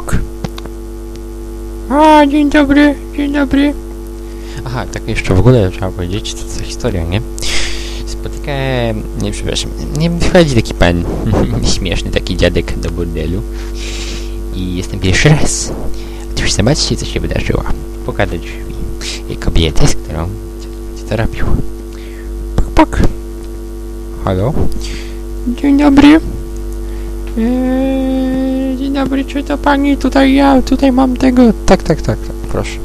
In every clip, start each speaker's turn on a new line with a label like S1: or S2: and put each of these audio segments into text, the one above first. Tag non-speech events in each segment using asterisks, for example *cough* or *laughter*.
S1: pok. A, dzień dobry, dzień dobry. Aha, tak jeszcze w ogóle trzeba powiedzieć, to za historia, nie? Spotykałem, nie przepraszam, nie wchodzi taki pan, *laughs* śmieszny taki dziadek do bordelu i jestem pierwszy raz. Otóż zobaczcie, co się wydarzyło. Pokażę drzwi i kobietę, z którą co to robił. Pok, pok. Halo? Dzień dobry. Eee, dzień dobry, czy to pani tutaj, ja tutaj mam tego... Tak, tak, tak, tak proszę.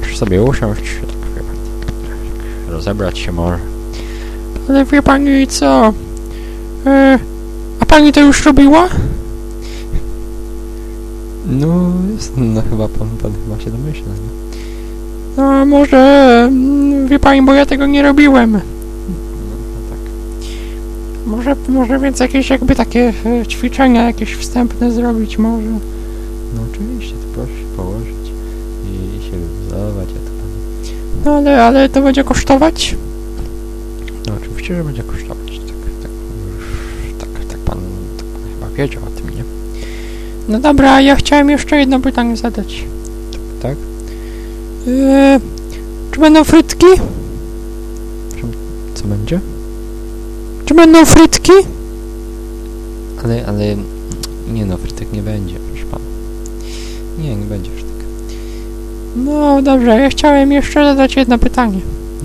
S1: Proszę sobie usiąść, tak tak, rozebrać się może. Ale wie pani co? Eee, a pani to już robiła? No, jest, no chyba pan, pan chyba się domyśla, nie? No, może, mm, wie pani, bo ja tego nie robiłem. Może, może więc jakieś jakby takie e, ćwiczenia jakieś wstępne zrobić może. No oczywiście, to proszę się położyć i, i się wyluzować, a to pan... No ale, ale to będzie kosztować? No oczywiście, że będzie kosztować, tak, tak, tak, tak pan, tak pan chyba wiedział o tym, nie? No dobra, ja chciałem jeszcze jedno pytanie zadać. Tak, tak? Eee, czy będą frytki? Co będzie? Czy będą frytki? Ale, ale... Nie no, frytek nie będzie, proszę pana. Nie, nie będzie frytek. No dobrze, ja chciałem jeszcze zadać jedno pytanie.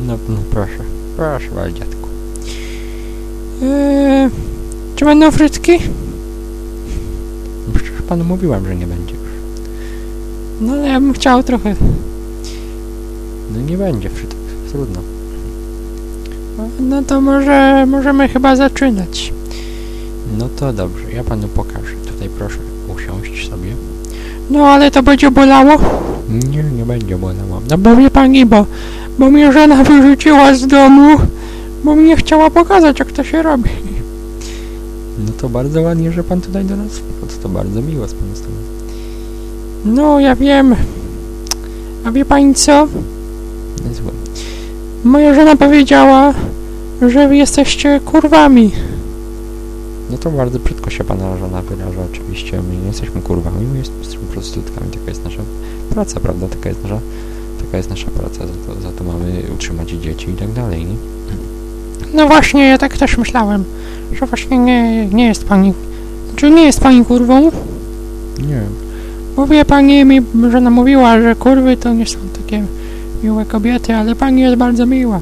S1: No, no proszę. Proszę bardzo, dziadku. Eee, czy będą frytki? Przecież panu mówiłem, że nie będzie już. No ale ja bym chciał trochę. No nie będzie frytek, trudno. No to może możemy chyba zaczynać. No to dobrze, ja panu pokażę. Tutaj proszę usiąść sobie. No ale to będzie bolało? Nie, nie będzie bolało. No bo wie pani, bo, bo mnie żona wyrzuciła z domu, bo mnie chciała pokazać, jak to się robi. No to bardzo ładnie, że pan tutaj do nas wpadł. To bardzo miło z pana strony. No, ja wiem. A wie pani co? Niezłe. Moja żona powiedziała, że wy jesteście kurwami. No to bardzo brzydko się pana żona wyraża. Oczywiście my nie jesteśmy kurwami, my jesteśmy prostytutkami. Taka jest nasza praca, prawda? Taka jest nasza, taka jest nasza praca. Za to, za to mamy utrzymać dzieci i tak dalej, nie? No właśnie, ja tak też myślałem, że właśnie nie, nie jest pani... Czy nie jest pani kurwą? Nie. Bo wie pani, mi żona mówiła, że kurwy to nie są takie miłe kobiety, ale pani jest bardzo miła.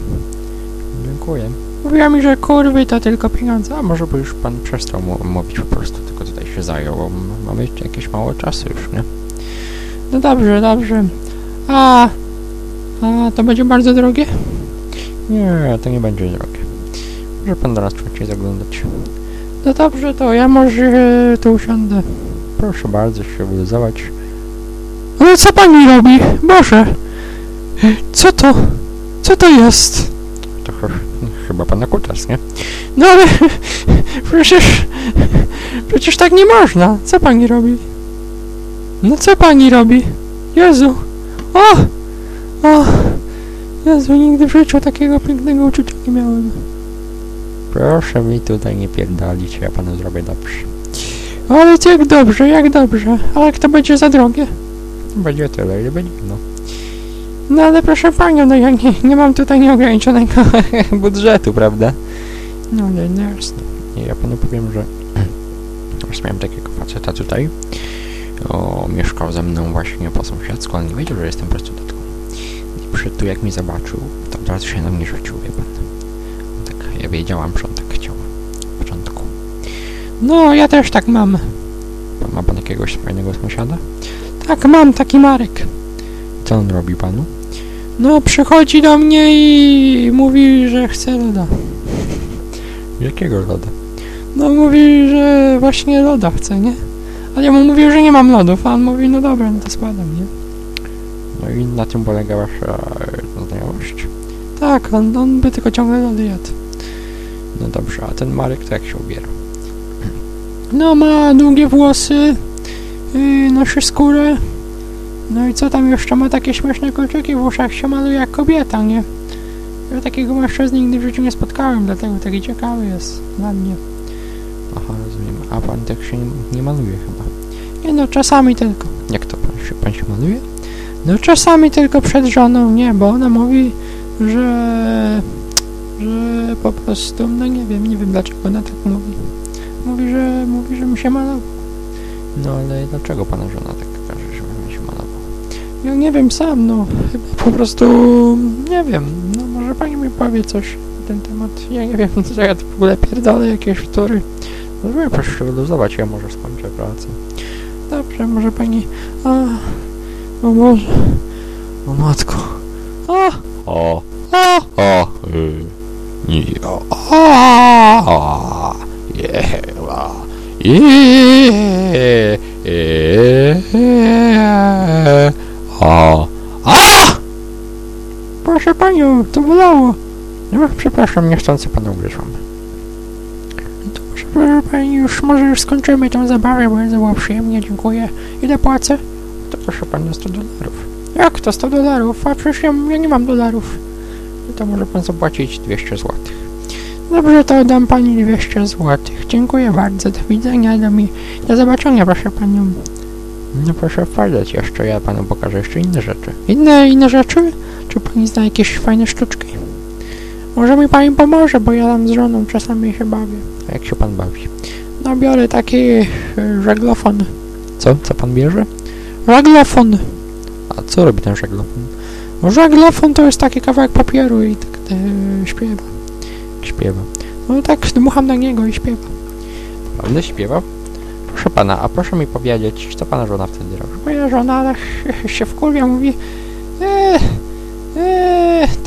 S1: Dziękuję. Mówiła mi, że kurwy to tylko pieniądze. A może by już pan przestał mówić po prostu, tylko tutaj się zajął, mamy jakieś mało czasu już, nie? No dobrze, dobrze. A, a to będzie bardzo drogie? Nie, to nie będzie drogie. Może pan nas częściej zaglądać. No dobrze, to ja może tu usiądę. Proszę bardzo się wyluzować. Ale co pani robi? Boże! Co to? Co to jest? To ch chyba pana kutas, nie? No ale *laughs* przecież... Przecież tak nie można. Co pani robi? No co pani robi? Jezu! O! O! Jezu, nigdy w życiu takiego pięknego uczucia nie miałem. Proszę mi tutaj nie pierdolić, ja panu zrobię dobrze. Ale jak dobrze, jak dobrze. Ale jak to będzie za drogie? Będzie tyle, ile będzie, no. No ale proszę panią, no ja nie, nie mam tutaj nieograniczonego *laughs* budżetu, prawda? No ale no jasne. Ja panu powiem, że *clears throat* już miałem takiego faceta tutaj. O, mieszkał ze mną właśnie po sąsiedzku, ale nie wiedział, że jestem prostytutką. I przyszedł tu, jak mi zobaczył, to od razu się na mnie rzucił, wie pan. Tak, ja wiedziałam, że on tak chciał. W początku. No, ja też tak mam. Ma pan jakiegoś fajnego sąsiada? Tak, mam, taki Marek. Co on robi panu? No, przychodzi do mnie i mówi, że chce loda. Jakiego loda? No, mówi, że właśnie loda chce, nie? Ale ja mu mówię, że nie mam lodów, a on mówi, no dobra, no to składam, nie? No i na tym polega wasza e, znajomość? Tak, on, on by tylko ciągle lody jadł. No dobrze, a ten Marek to jak się ubiera? No, ma długie włosy, yy, nosi skórę, no i co tam jeszcze ma takie śmieszne kolczyki w uszach, się maluje jak kobieta, nie? Ja takiego mężczyzny nigdy w życiu nie spotkałem, dlatego taki ciekawy jest dla mnie. Aha, rozumiem. A pan tak się nie, nie maluje chyba? Nie no, czasami tylko. Jak to pan się, pan się maluje? No czasami tylko przed żoną, nie, bo ona mówi, że... że po prostu, no nie wiem, nie wiem dlaczego ona tak mówi. Mówi, że, mówi, że mi się malował. No ale dlaczego pana żona tak Ja nie wiem sam, no, chyba po prostu, nie wiem, no może pani mi powie coś na ten temat. Ja nie wiem, *laughs* co ja tu w ogóle pierdolę jakieś wtóry. Możemy proszę się wyluzować, ja może skończę pracę. Dobrze, może pani... A, o Boże. O matko. A,
S2: O,
S1: a,
S2: o, y, nie, o,
S1: a,
S2: je, a,
S1: bolało. No, przepraszam, niechcący panu ubliżam. To proszę, pani, już może już skończymy tę zabawę, bo było przyjemnie, dziękuję. Ile płacę? To proszę pana 100 dolarów. Jak to 100 dolarów? A przecież ja, ja nie mam dolarów. No to może pan zapłacić 200 złotych. Dobrze, to dam pani 200 złotych. Dziękuję bardzo, do widzenia, do, mi, do zobaczenia, proszę panią. No proszę wpadać jeszcze, ja panu pokażę jeszcze inne rzeczy. Inne, inne rzeczy? Czy pani zna jakieś fajne sztuczki? Może mi pani pomoże, bo ja tam z żoną czasami się bawię. A jak się pan bawi? No biorę taki e, żaglofon. Co? Co pan bierze? Żaglofon. A co robi ten żaglofon? No żaglofon to jest taki kawałek papieru i tak e, śpiewa. Śpiewa. No tak dmucham na niego i śpiewa. Prawda śpiewa? Proszę pana, a proszę mi powiedzieć, co pana żona wtedy robi? Moja żona tak się wkurwia, mówi eee,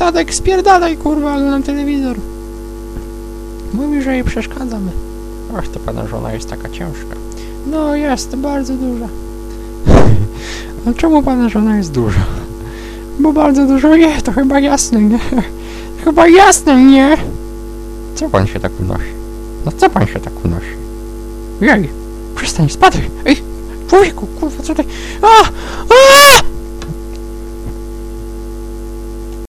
S1: Tadek spierdalaj kurwa, oglądam telewizor. Mówi, że jej przeszkadzamy. Ach, to pana żona jest taka ciężka. No jest, bardzo duża. *laughs* A czemu pana żona jest duża? Bo bardzo dużo je, to chyba jasne, nie? *laughs* Chyba jasne, nie? Co pan się tak unosi? No co pan się tak unosi? Jej, przestań, spadaj! Ej, człowieku, kurwa, co ty... A! A!